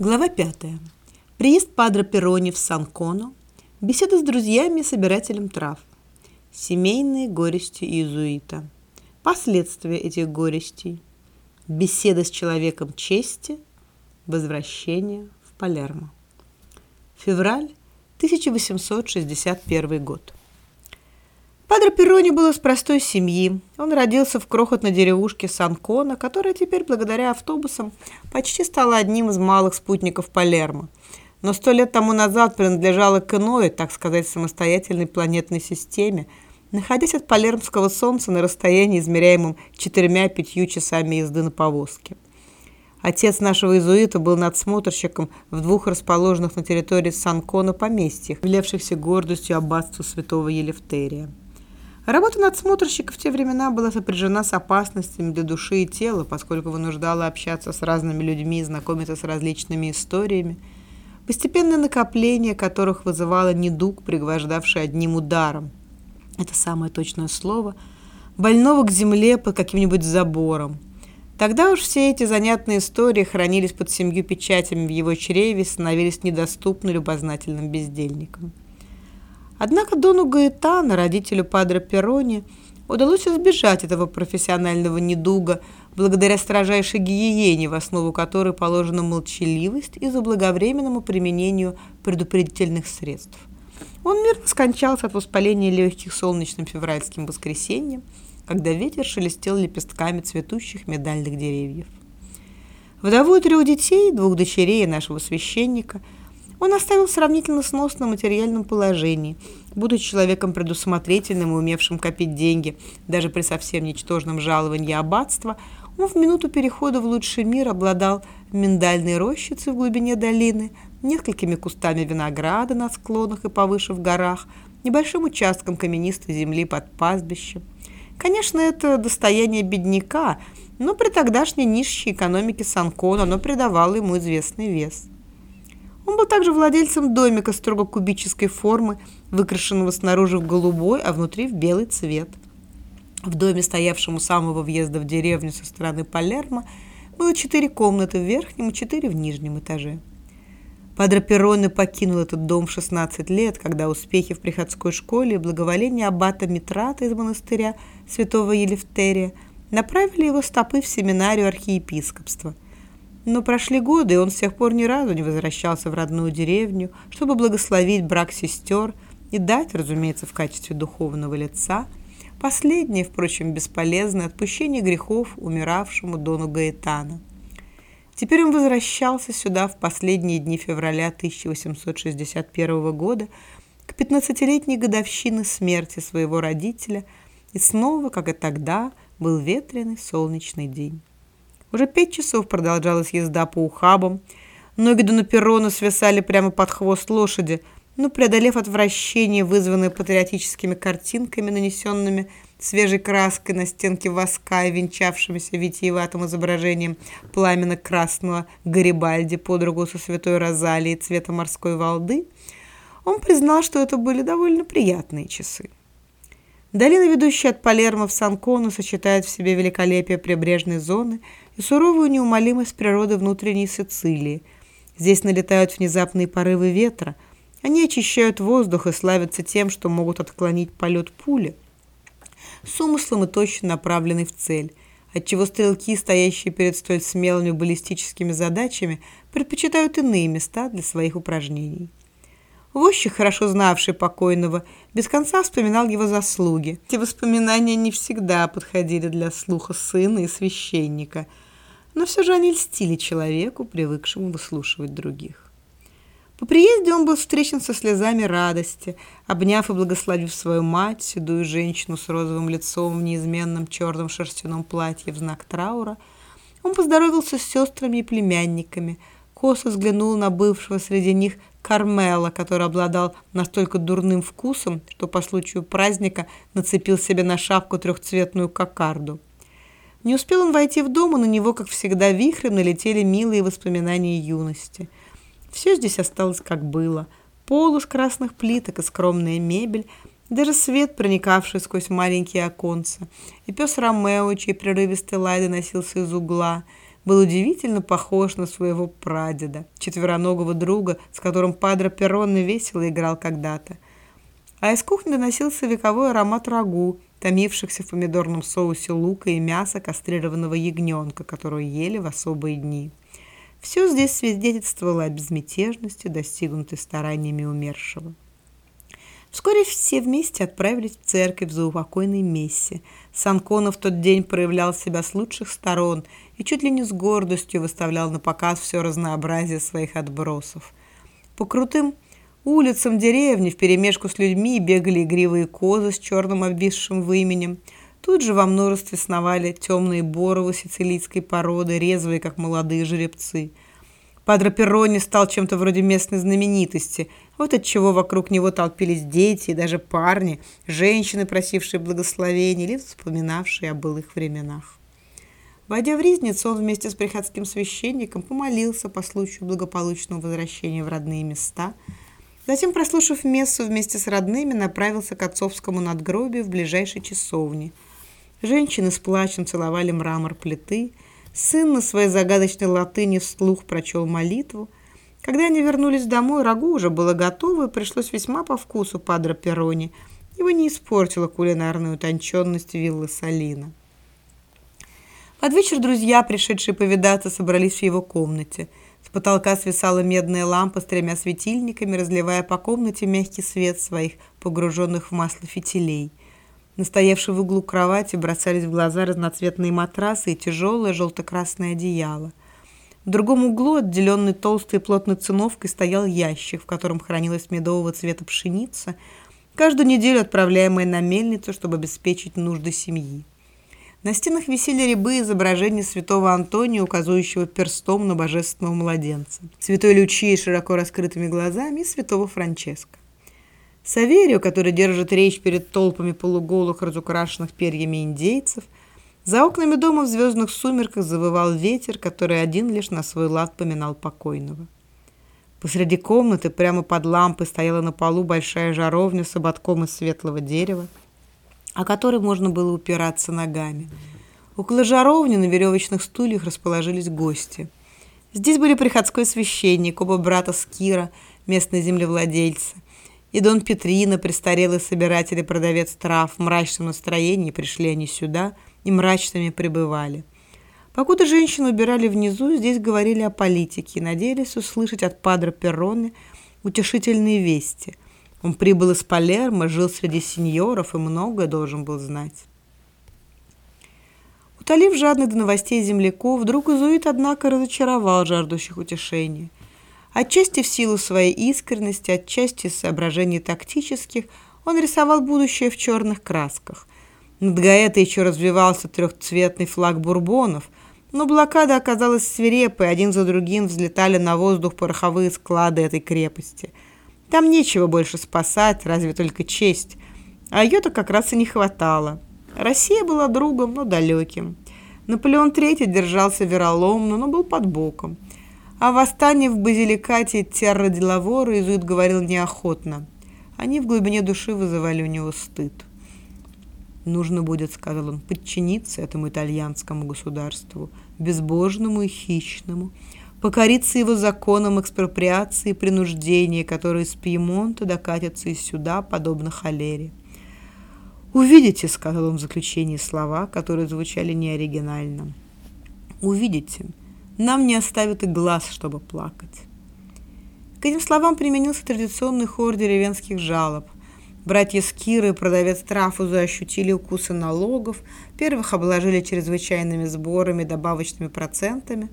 Глава 5. Приезд Падро Перрони в Сан-Коно. Беседа с друзьями и собирателем трав. Семейные горести иезуита. Последствия этих горестей. Беседа с человеком чести. Возвращение в Палермо. Февраль 1861 год. Падре Перрони был из простой семьи. Он родился в крохотной деревушке Санкона, которая теперь, благодаря автобусам, почти стала одним из малых спутников Палермо. Но сто лет тому назад принадлежала к иной, так сказать, самостоятельной планетной системе, находясь от Палермского солнца на расстоянии, измеряемом четырьмя-пятью часами езды на повозке. Отец нашего иезуита был надсмотрщиком в двух расположенных на территории Санкона поместьях, являвшихся гордостью аббатства святого Елефтерия. Работа надсмотрщика в те времена была сопряжена с опасностями для души и тела, поскольку вынуждала общаться с разными людьми и знакомиться с различными историями, постепенное накопление которых вызывало недуг, пригвождавший одним ударом. Это самое точное слово. Больного к земле под каким-нибудь забором. Тогда уж все эти занятные истории хранились под семью печатями в его чреве и становились недоступны любознательным бездельникам. Однако Дону Гаэтана, родителю Падре Перрони, удалось избежать этого профессионального недуга благодаря строжайшей гигиене, в основу которой положена молчаливость и заблаговременному применению предупредительных средств. Он мирно скончался от воспаления легких солнечным февральским воскресеньем, когда ветер шелестел лепестками цветущих медальных деревьев. Вдову и трех детей, двух дочерей нашего священника – он оставил сравнительно сносном материальном положении, будучи человеком предусмотрительным и умевшим копить деньги, даже при совсем ничтожном жаловании аббатства, он в минуту перехода в лучший мир обладал миндальной рощицей в глубине долины, несколькими кустами винограда на склонах и повыше в горах, небольшим участком каменистой земли под пастбищем. Конечно, это достояние бедняка, но при тогдашней низшей экономике Санкона оно придавало ему известный вес. Он был также владельцем домика строго кубической формы, выкрашенного снаружи в голубой, а внутри в белый цвет. В доме, стоявшем у самого въезда в деревню со стороны Палермо, было четыре комнаты в верхнем и четыре в нижнем этаже. Падре Перроне покинул этот дом в 16 лет, когда успехи в приходской школе и благоволение аббата Митрата из монастыря святого Елефтерия направили его стопы в семинарию архиепископства – но прошли годы, и он с тех пор ни разу не возвращался в родную деревню, чтобы благословить брак сестер и дать, разумеется, в качестве духовного лица, последнее, впрочем, бесполезное отпущение грехов умиравшему Дону Гаэтана. Теперь он возвращался сюда в последние дни февраля 1861 года к 15-летней годовщине смерти своего родителя, и снова, как и тогда, был ветреный солнечный день. Уже пять часов продолжалась езда по ухабам. Ноги до перрона свисали прямо под хвост лошади, но, преодолев отвращение, вызванное патриотическими картинками, нанесенными свежей краской на стенке воска и венчавшимися витиеватым изображением пламенно-красного Гарибальди под руку со святой Розалией цвета морской волды, он признал, что это были довольно приятные часы. Долина, ведущая от Палермо в Санкону, сочетает в себе великолепие прибрежной зоны и суровую неумолимость природы внутренней Сицилии. Здесь налетают внезапные порывы ветра. Они очищают воздух и славятся тем, что могут отклонить полет пули с умыслом и точно направленный в цель, отчего стрелки, стоящие перед столь смелыми баллистическими задачами, предпочитают иные места для своих упражнений. Возчик, хорошо знавший покойного, без конца вспоминал его заслуги. Эти воспоминания не всегда подходили для слуха сына и священника, но все же они льстили человеку, привыкшему выслушивать других. По приезде он был встречен со слезами радости, обняв и благословив свою мать, седую женщину с розовым лицом в неизменном черном шерстяном платье в знак траура. Он поздоровался с сестрами и племянниками, косо взглянул на бывшего среди них Кармела, который обладал настолько дурным вкусом, что по случаю праздника нацепил себе на шапку трехцветную кокарду. Не успел он войти в дом, и на него, как всегда, вихрем налетели милые воспоминания юности. Все здесь осталось как было. Пол из красных плиток и скромная мебель, даже свет, проникавший сквозь маленькие оконца, и пес Ромео, чей прерывистый лай доносился из угла – был удивительно похож на своего прадеда, четвероногого друга, с которым Падро Перронно весело играл когда-то. А из кухни доносился вековой аромат рагу, томившихся в помидорном соусе лука и мяса кастрированного ягненка, которую ели в особые дни. Все здесь свидетельствовало о безмятежности, достигнутой стараниями умершего. Вскоре все вместе отправились в церковь за упокойной мессе. Санкона в тот день проявлял себя с лучших сторон и чуть ли не с гордостью выставлял на показ все разнообразие своих отбросов. По крутым улицам деревни вперемешку с людьми бегали игривые козы с черным обвисшим выменем. Тут же во множестве сновали темные боровы сицилийской породы, резвые, как молодые жеребцы – Падро Перрони стал чем-то вроде местной знаменитости. Вот от чего вокруг него толпились дети и даже парни, женщины, просившие благословения или вспоминавшие о былых временах. Войдя в Ризницу, он вместе с приходским священником помолился по случаю благополучного возвращения в родные места. Затем, прослушав мессу вместе с родными, направился к отцовскому надгробию в ближайшей часовне. Женщины с плачем целовали мрамор плиты – Сын на своей загадочной латыни вслух прочел молитву. Когда они вернулись домой, рагу уже было готово и пришлось весьма по вкусу Падро Перрони. Его не испортила кулинарная утонченность виллы Салина. Под вечер друзья, пришедшие повидаться, собрались в его комнате. С потолка свисала медная лампа с тремя светильниками, разливая по комнате мягкий свет своих погруженных в масло фитилей. Настоявшие в углу кровати бросались в глаза разноцветные матрасы и тяжелое желто-красное одеяло. В другом углу, отделенный толстой и плотной циновкой, стоял ящик, в котором хранилась медового цвета пшеница, каждую неделю отправляемая на мельницу, чтобы обеспечить нужды семьи. На стенах висели рябы изображений святого Антония, указывающего перстом на божественного младенца, святой Лючии с широко раскрытыми глазами и святого Франческо. Саверию, который держит речь перед толпами полуголых, разукрашенных перьями индейцев, за окнами дома в звездных сумерках завывал ветер, который один лишь на свой лад поминал покойного. Посреди комнаты, прямо под лампой, стояла на полу большая жаровня с ободком из светлого дерева, о которой можно было упираться ногами. Около жаровни на веревочных стульях расположились гости. Здесь были приходской священник, оба брата Скира, местные землевладельцы, и Дон Петрино, престарелый собиратель и продавец трав, в мрачном настроении пришли они сюда и мрачными пребывали. Покуда женщины убирали внизу, здесь говорили о политике и надеялись услышать от Падро Перроне утешительные вести. Он прибыл из Палермо, жил среди сеньоров и многое должен был знать. Утолив жадных до новостей земляков, вдруг Изуит, однако, разочаровал жаждущих утешения. Отчасти в силу своей искренности, отчасти из соображений тактических, он рисовал будущее в черных красках. Над Гаэтой еще развивался трехцветный флаг бурбонов, но блокада оказалась свирепой, один за другим взлетали на воздух пороховые склады этой крепости. Там нечего больше спасать, разве только честь. А ее-то как раз и не хватало. Россия была другом, но далеким. Наполеон III держался вероломно, но был под боком. О восстании в базиликате Терра Делавора Изуит говорил неохотно. Они в глубине души вызывали у него стыд. «Нужно будет, — сказал он, — подчиниться этому итальянскому государству, безбожному и хищному, покориться его законам экспроприации и принуждения, которые из Пьемонта докатятся и сюда, подобно холере. «Увидите, — сказал он в заключении слова, которые звучали неоригинально, — увидите, — нам не оставят и глаз, чтобы плакать. К этим словам применился традиционный хор деревенских жалоб. Братья Скиры продавец Трафуза ощутили укусы налогов, первых обложили чрезвычайными сборами, добавочными процентами,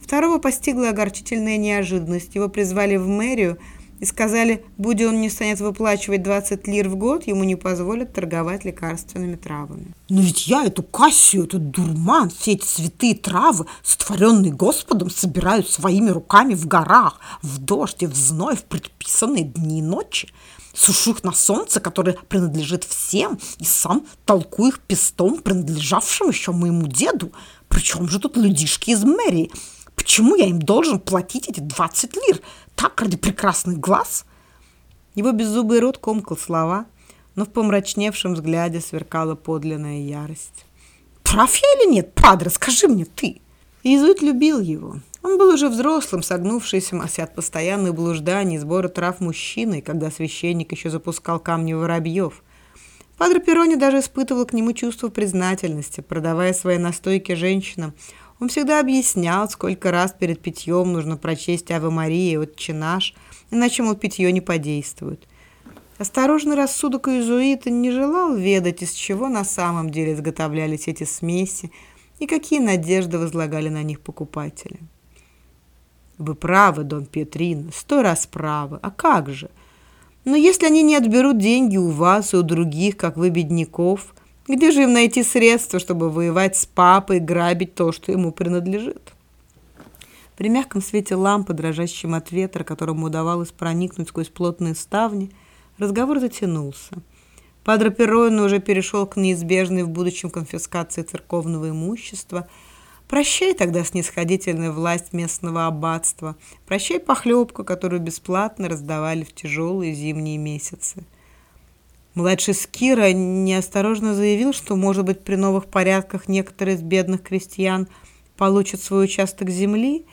второго постигла огорчительная неожиданность. Его призвали в мэрию – и сказали, будь он не станет выплачивать 20 лир в год, ему не позволят торговать лекарственными травами. Но ведь я эту кассию, этот дурман, все эти святые травы, сотворенные Господом, собираю своими руками в горах, в дождь и в зной, в предписанные дни и ночи. Сушу их на солнце, которое принадлежит всем, и сам толкую их пестом, принадлежавшим еще моему деду. Причем же тут людишки из мэрии – Почему я им должен платить эти 20 лир? Так, ради прекрасных глаз?» Его беззубый рот комкал слова, но в помрачневшем взгляде сверкала подлинная ярость. «Прав я или нет, падре, скажи мне ты!» Иезуит любил его. Он был уже взрослым, согнувшимся от постоянных блужданий, сбора трав мужчиной, когда священник еще запускал камни воробьев. Падре Перрони даже испытывал к нему чувство признательности, продавая свои настойки женщинам. Он всегда объяснял, сколько раз перед питьем нужно прочесть «Аве Мария» от «Чинаш», иначе, мол, питье не подействует. Осторожный рассудок иезуита не желал ведать, из чего на самом деле изготовлялись эти смеси и какие надежды возлагали на них покупатели. «Вы правы, Дон Петрин, сто раз правы. А как же?» Но если они не отберут деньги у вас и у других, как вы, бедняков, где же им найти средства, чтобы воевать с папой грабить то, что ему принадлежит? При мягком свете лампы, дрожащем от ветра, которому удавалось проникнуть сквозь плотные ставни, разговор затянулся. Падре Перройно уже перешел к неизбежной в будущем конфискации церковного имущества – Прощай тогда снисходительная власть местного аббатства. Прощай похлебку, которую бесплатно раздавали в тяжелые зимние месяцы. Младший Скира неосторожно заявил, что, может быть, при новых порядках некоторые из бедных крестьян получат свой участок земли,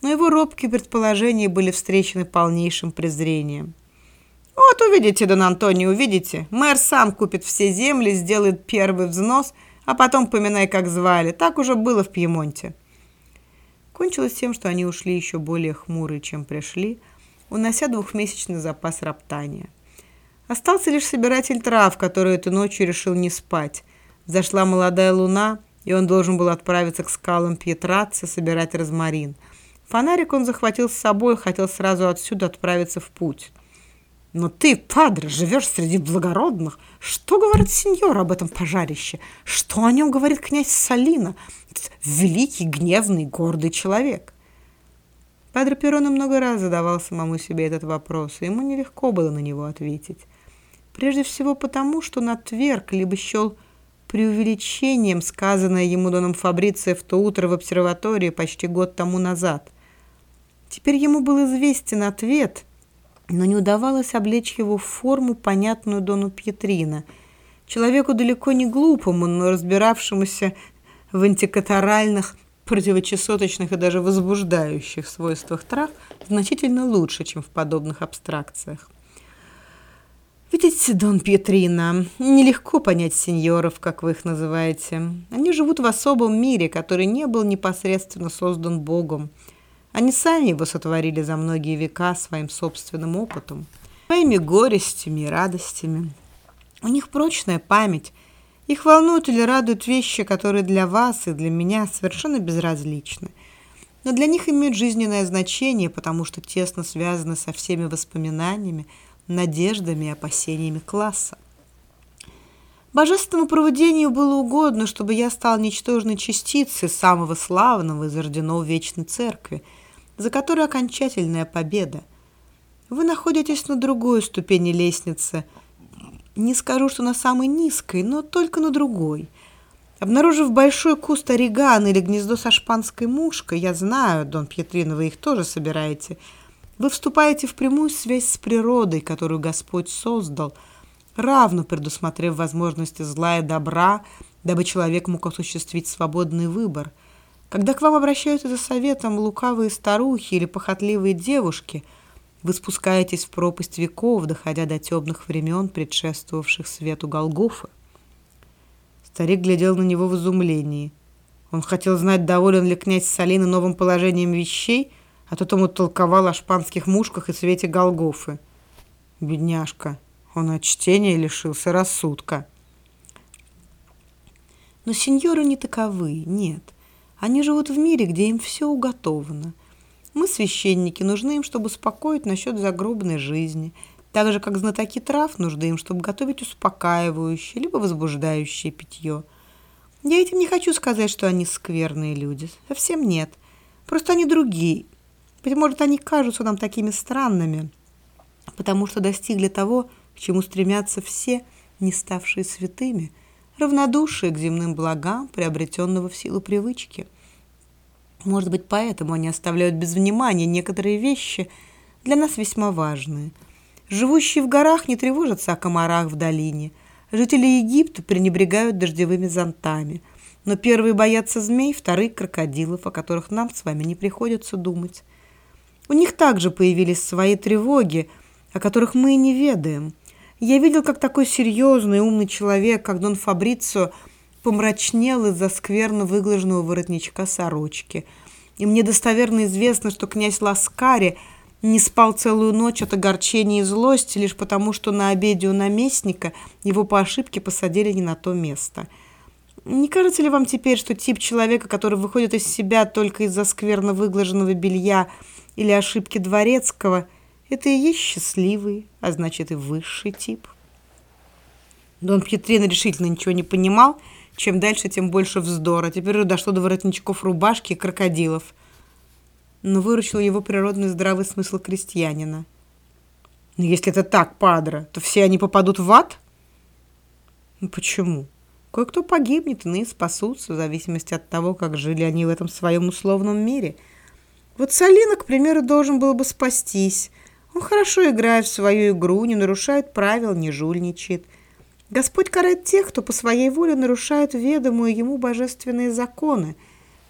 но его робкие предположения были встречены полнейшим презрением. «Вот увидите, Дон Антонио, увидите. Мэр сам купит все земли, сделает первый взнос – а потом поминай, как звали. Так уже было в Пьемонте. Кончилось тем, что они ушли еще более хмурые, чем пришли, унося двухмесячный запас роптания. Остался лишь собиратель трав, который эту ночью решил не спать. Зашла молодая луна, и он должен был отправиться к скалам Пьетраца собирать розмарин. Фонарик он захватил с собой, хотел сразу отсюда отправиться в путь. Но ты, падре, живешь среди благородных. Что говорит сеньор об этом пожарище? Что о нем говорит князь Салина, великий, гневный, гордый человек? Падре Перрона много раз задавал самому себе этот вопрос, и ему нелегко было на него ответить. Прежде всего потому, что он отверг, либо счел преувеличением сказанное ему Доном Фабрицио в то утро в обсерватории почти год тому назад. Теперь ему был известен ответ – но не удавалось облечь его в форму, понятную Дону Пьетрина. Человеку далеко не глупому, но разбиравшемуся в антикатаральных, противочесоточных и даже возбуждающих свойствах трав значительно лучше, чем в подобных абстракциях. Видите, Дон Пьетрина, нелегко понять сеньоров, как вы их называете. Они живут в особом мире, который не был непосредственно создан Богом. Они сами его сотворили за многие века своим собственным опытом, своими горестями и радостями. У них прочная память. Их волнуют или радуют вещи, которые для вас и для меня совершенно безразличны. Но для них имеют жизненное значение, потому что тесно связаны со всеми воспоминаниями, надеждами и опасениями класса. Божественному проводению было угодно, чтобы я стал ничтожной частицей самого славного из орденов Вечной Церкви – за которой окончательная победа. Вы находитесь на другой ступени лестницы. Не скажу, что на самой низкой, но только на другой. Обнаружив большой куст орегана или гнездо со шпанской мушкой, я знаю, Дон Пьетрино, вы их тоже собираете, вы вступаете в прямую связь с природой, которую Господь создал, равно предусмотрев возможности зла и добра, дабы человек мог осуществить свободный выбор – когда к вам обращаются за советом лукавые старухи или похотливые девушки, вы спускаетесь в пропасть веков, доходя до темных времен, предшествовавших свету Голгофа. Старик глядел на него в изумлении. Он хотел знать, доволен ли князь Салина новым положением вещей, а тот ему толковал о шпанских мушках и свете Голгофы. Бедняжка, он от чтения лишился рассудка. Но сеньоры не таковы, нет — они живут в мире, где им все уготовано. Мы, священники, нужны им, чтобы успокоить насчет загробной жизни, так же, как знатоки трав нужны им, чтобы готовить успокаивающее, либо возбуждающее питье. Я этим не хочу сказать, что они скверные люди. Совсем нет. Просто они другие. Быть может, они кажутся нам такими странными, потому что достигли того, к чему стремятся все, не ставшие святыми – равнодушие к земным благам, приобретенного в силу привычки. Может быть, поэтому они оставляют без внимания некоторые вещи, для нас весьма важные. Живущие в горах не тревожатся о комарах в долине. Жители Египта пренебрегают дождевыми зонтами. Но первые боятся змей, вторые – крокодилов, о которых нам с вами не приходится думать. У них также появились свои тревоги, о которых мы и не ведаем. Я видел, как такой серьезный и умный человек, как Дон Фабрицо, помрачнел из-за скверно выглаженного воротничка сорочки. И мне достоверно известно, что князь Ласкари не спал целую ночь от огорчения и злости, лишь потому, что на обеде у наместника его по ошибке посадили не на то место. Не кажется ли вам теперь, что тип человека, который выходит из себя только из-за скверно выглаженного белья или ошибки дворецкого, это и есть счастливый, а значит и высший тип? Дон Пьетрина решительно ничего не понимал, чем дальше, тем больше вздора. Теперь дошло до воротничков рубашки и крокодилов. Но выручил его природный здравый смысл крестьянина. Но если это так, падра, то все они попадут в ад? Ну почему? Кое-кто погибнет, иные спасутся, в зависимости от того, как жили они в этом своем условном мире. Вот Салина, к примеру, должен был бы спастись. Он хорошо играет в свою игру, не нарушает правил, не жульничает – Господь карает тех, кто по своей воле нарушает ведомые ему божественные законы,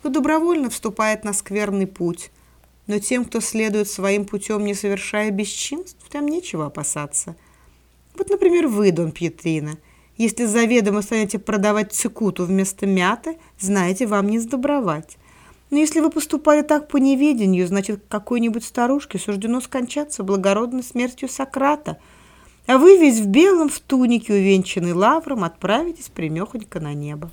кто добровольно вступает на скверный путь. Но тем, кто следует своим путем, не совершая бесчинств, там нечего опасаться. Вот, например, вы, Дон Пьетрина, если заведомо станете продавать цикуту вместо мяты, знаете, вам не сдобровать. Но если вы поступали так по неведению, значит, какой-нибудь старушке суждено скончаться благородной смертью Сократа – а вы весь в белом, в тунике, увенчанный лавром, отправитесь примехонько на небо.